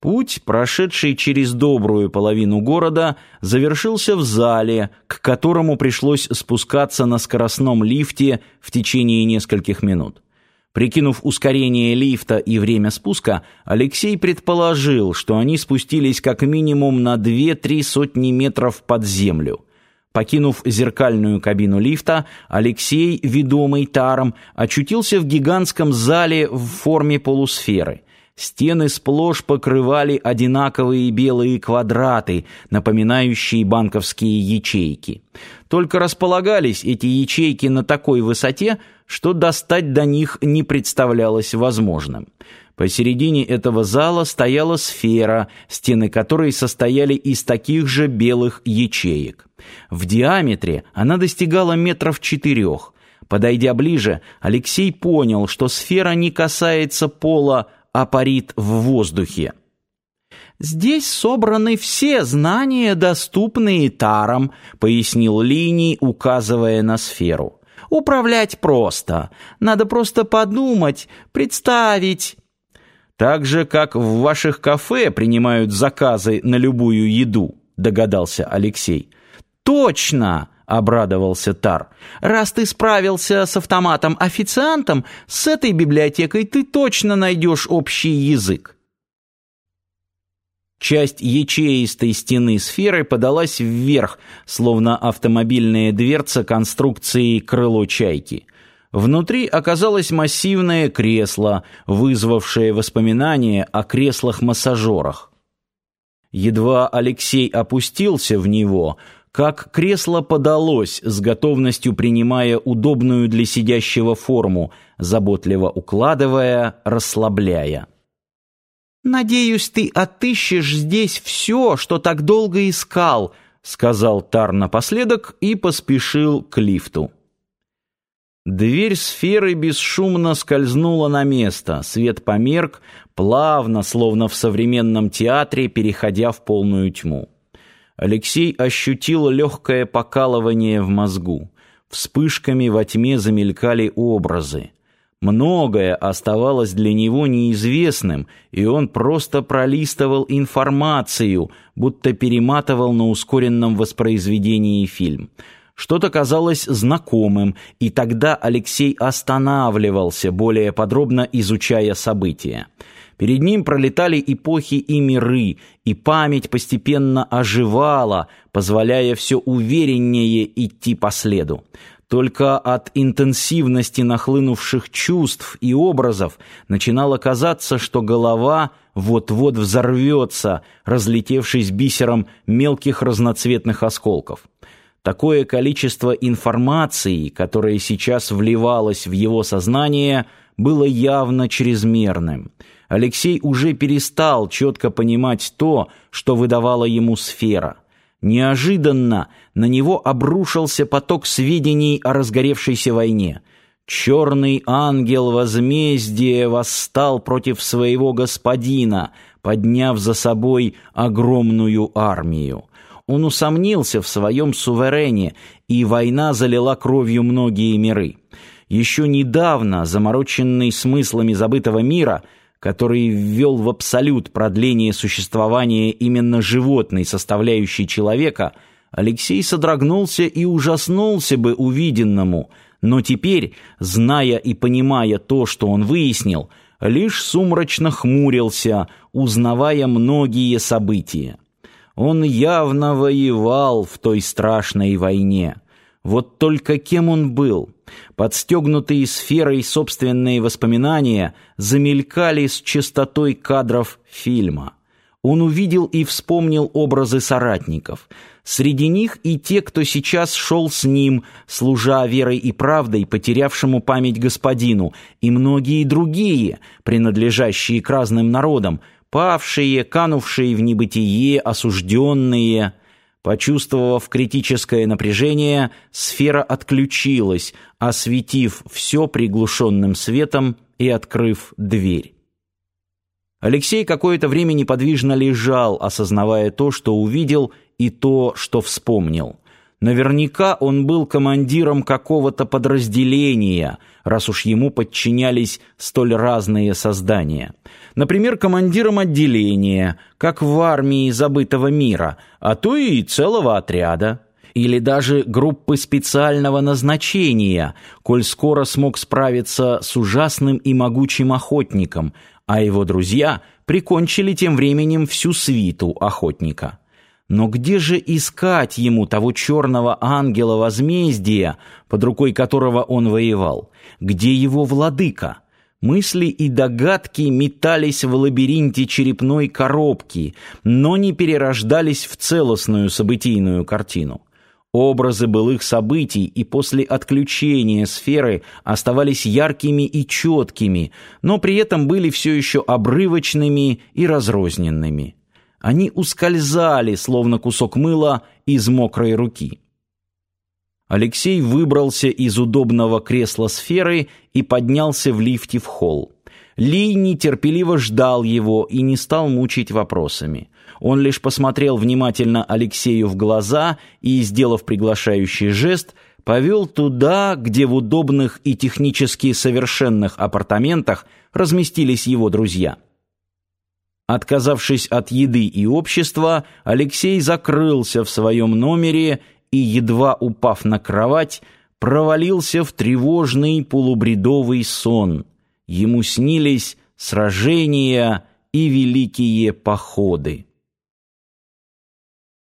Путь, прошедший через добрую половину города, завершился в зале, к которому пришлось спускаться на скоростном лифте в течение нескольких минут. Прикинув ускорение лифта и время спуска, Алексей предположил, что они спустились как минимум на 2-3 сотни метров под землю. Покинув зеркальную кабину лифта, Алексей, ведомый таром, очутился в гигантском зале в форме полусферы. Стены сплошь покрывали одинаковые белые квадраты, напоминающие банковские ячейки. Только располагались эти ячейки на такой высоте, что достать до них не представлялось возможным. Посередине этого зала стояла сфера, стены которой состояли из таких же белых ячеек. В диаметре она достигала метров четырех. Подойдя ближе, Алексей понял, что сфера не касается пола, а парит в воздухе. «Здесь собраны все знания, доступные Тарам», — пояснил Линий, указывая на сферу. «Управлять просто. Надо просто подумать, представить». «Так же, как в ваших кафе принимают заказы на любую еду», — догадался Алексей. «Точно!» — обрадовался Тар. «Раз ты справился с автоматом-официантом, с этой библиотекой ты точно найдешь общий язык». Часть ячеистой стены сферы подалась вверх, словно автомобильная дверца конструкции крыло чайки. Внутри оказалось массивное кресло, вызвавшее воспоминания о креслах-массажерах. Едва Алексей опустился в него — как кресло подалось, с готовностью принимая удобную для сидящего форму, заботливо укладывая, расслабляя. «Надеюсь, ты отыщешь здесь все, что так долго искал», сказал Тар напоследок и поспешил к лифту. Дверь сферы бесшумно скользнула на место, свет померк, плавно, словно в современном театре, переходя в полную тьму. Алексей ощутил легкое покалывание в мозгу. Вспышками во тьме замелькали образы. Многое оставалось для него неизвестным, и он просто пролистывал информацию, будто перематывал на ускоренном воспроизведении фильм. Что-то казалось знакомым, и тогда Алексей останавливался, более подробно изучая события. Перед ним пролетали эпохи и миры, и память постепенно оживала, позволяя все увереннее идти по следу. Только от интенсивности нахлынувших чувств и образов начинало казаться, что голова вот-вот взорвется, разлетевшись бисером мелких разноцветных осколков. Такое количество информации, которое сейчас вливалось в его сознание, было явно чрезмерным – Алексей уже перестал четко понимать то, что выдавала ему сфера. Неожиданно на него обрушился поток сведений о разгоревшейся войне. Черный ангел возмездия восстал против своего господина, подняв за собой огромную армию. Он усомнился в своем суверене, и война залила кровью многие миры. Еще недавно, замороченный смыслами забытого мира, который ввел в абсолют продление существования именно животной составляющей человека, Алексей содрогнулся и ужаснулся бы увиденному, но теперь, зная и понимая то, что он выяснил, лишь сумрачно хмурился, узнавая многие события. Он явно воевал в той страшной войне. Вот только кем он был? Подстегнутые сферой собственные воспоминания замелькали с частотой кадров фильма. Он увидел и вспомнил образы соратников. Среди них и те, кто сейчас шел с ним, служа верой и правдой потерявшему память господину, и многие другие, принадлежащие к разным народам, павшие, канувшие в небытие, осужденные – Почувствовав критическое напряжение, сфера отключилась, осветив все приглушенным светом и открыв дверь. Алексей какое-то время неподвижно лежал, осознавая то, что увидел, и то, что вспомнил. Наверняка он был командиром какого-то подразделения, раз уж ему подчинялись столь разные создания. Например, командиром отделения, как в армии забытого мира, а то и целого отряда. Или даже группы специального назначения, коль скоро смог справиться с ужасным и могучим охотником, а его друзья прикончили тем временем всю свиту охотника. Но где же искать ему того черного ангела возмездия, под рукой которого он воевал? Где его владыка? Мысли и догадки метались в лабиринте черепной коробки, но не перерождались в целостную событийную картину. Образы былых событий и после отключения сферы оставались яркими и четкими, но при этом были все еще обрывочными и разрозненными. Они ускользали, словно кусок мыла, из мокрой руки. Алексей выбрался из удобного кресла сферы и поднялся в лифте в холл. Ли нетерпеливо ждал его и не стал мучить вопросами. Он лишь посмотрел внимательно Алексею в глаза и, сделав приглашающий жест, повел туда, где в удобных и технически совершенных апартаментах разместились его друзья. Отказавшись от еды и общества, Алексей закрылся в своем номере и, едва упав на кровать, провалился в тревожный полубредовый сон. Ему снились сражения и великие походы.